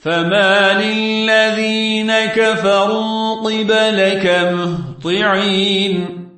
فما للذين كفروا قبلك مهطعين